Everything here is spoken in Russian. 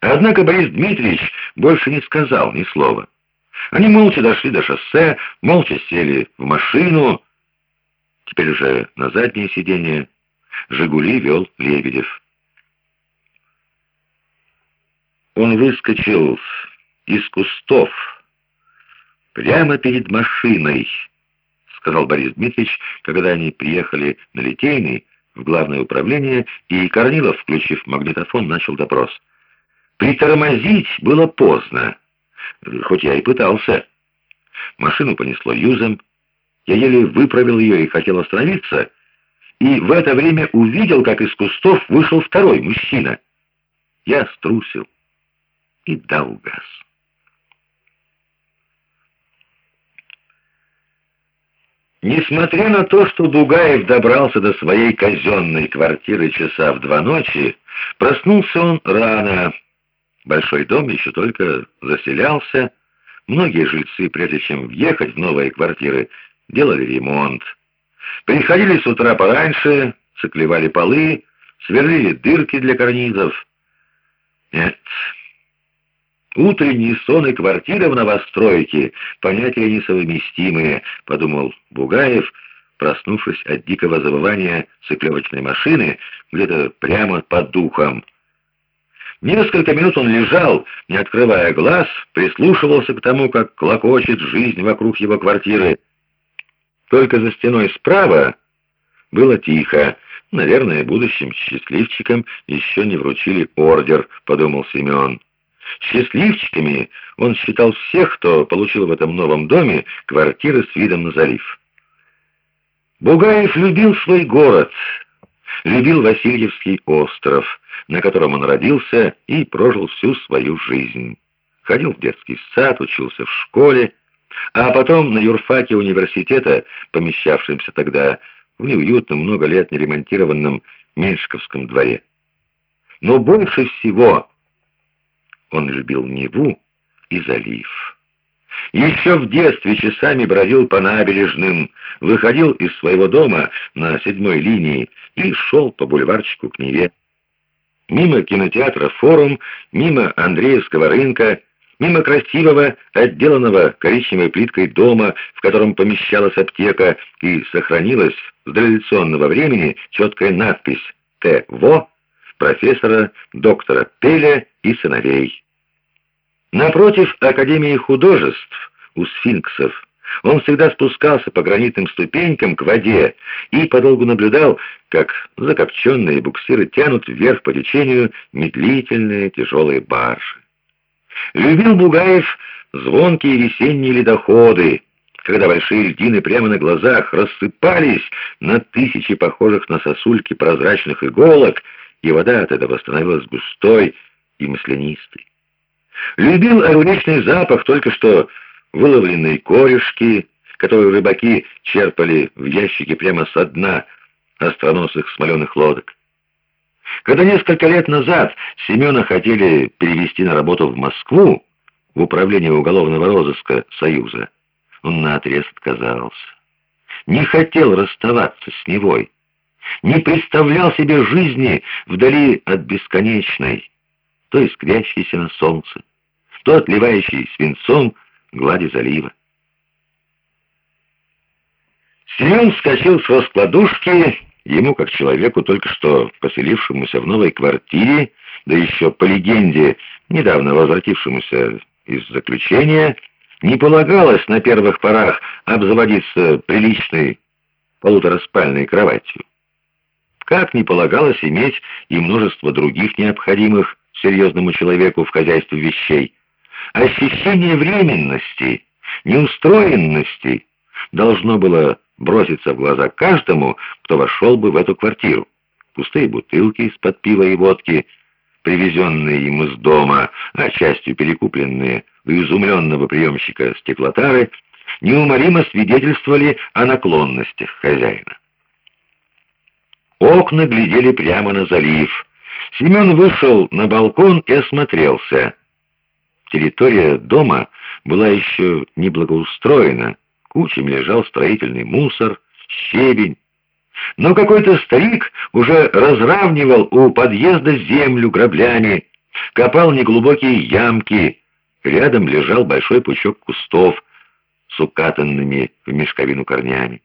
Однако Борис Дмитриевич больше не сказал ни слова. Они молча дошли до шоссе, молча сели в машину. Теперь уже на заднее сиденье «Жигули» вел Лебедев. Он выскочил из кустов прямо перед машиной, сказал Борис Дмитриевич, когда они приехали на Литейный в главное управление, и Корнилов, включив магнитофон, начал допрос. Притормозить было поздно, хоть я и пытался. Машину понесло юзом, я еле выправил ее и хотел остановиться, и в это время увидел, как из кустов вышел второй мужчина. Я струсил и дал газ. Несмотря на то, что Бугаев добрался до своей казенной квартиры часа в два ночи, проснулся он рано. Большой дом еще только заселялся. Многие жильцы, прежде чем въехать в новые квартиры, делали ремонт. Приходили с утра пораньше, циклевали полы, сверлили дырки для карнизов. Нет, Утренний сон и квартира в новостройке — понятия несовместимые, — подумал Бугаев, проснувшись от дикого забывания циклевочной машины где-то прямо под духом. Несколько минут он лежал, не открывая глаз, прислушивался к тому, как клокочет жизнь вокруг его квартиры. Только за стеной справа было тихо. Наверное, будущим счастливчикам еще не вручили ордер, подумал Семен. Счастливчиками он считал всех, кто получил в этом новом доме квартиры с видом на залив. Бугаев любил свой город, любил Васильевский остров, на котором он родился и прожил всю свою жизнь. Ходил в детский сад, учился в школе, а потом на юрфаке университета, помещавшемся тогда в неуютном, много лет неремонтированном Меньшковском дворе. Но больше всего он любил Неву и залив. Еще в детстве часами бродил по набережным, выходил из своего дома на седьмой линии и шел по бульварчику к Неве. Мимо кинотеатра «Форум», мимо Андреевского рынка, мимо красивого, отделанного коричневой плиткой дома, в котором помещалась аптека и сохранилась с дореволюционного времени четкая надпись «Т.В.» профессора, доктора Пеля и сыновей. Напротив Академии художеств у сфинксов он всегда спускался по гранитным ступенькам к воде и подолгу наблюдал, как закопченные буксиры тянут вверх по течению медлительные тяжелые баржи. Любил Бугаев звонкие весенние ледоходы, когда большие льдины прямо на глазах рассыпались на тысячи похожих на сосульки прозрачных иголок, и вода от этого становилась густой и маслянистой. Любил огуречный запах только что выловленной корешки, которую рыбаки черпали в ящике прямо со дна остроносых смоленых лодок. Когда несколько лет назад Семена хотели перевести на работу в Москву, в управление уголовного розыска Союза, он наотрез отказался. Не хотел расставаться с Невой не представлял себе жизни вдали от бесконечной, то искрящейся на солнце, то отливающей свинцом глади залива. Семен вскочил с раскладушки, ему, как человеку, только что поселившемуся в новой квартире, да еще, по легенде, недавно возвратившемуся из заключения, не полагалось на первых порах обзаводиться приличной полутораспальной кроватью как не полагалось иметь и множество других необходимых серьезному человеку в хозяйстве вещей. Ощущение временности, неустроенности должно было броситься в глаза каждому, кто вошел бы в эту квартиру. Пустые бутылки из-под пива и водки, привезенные им из дома, а частью перекупленные у изумленного приемщика стеклотары, неумолимо свидетельствовали о наклонностях хозяина. Окна глядели прямо на залив. Семен вышел на балкон и осмотрелся. Территория дома была еще не благоустроена. Кучами лежал строительный мусор, щебень. Но какой-то старик уже разравнивал у подъезда землю граблями, копал неглубокие ямки. Рядом лежал большой пучок кустов с укатанными в мешковину корнями.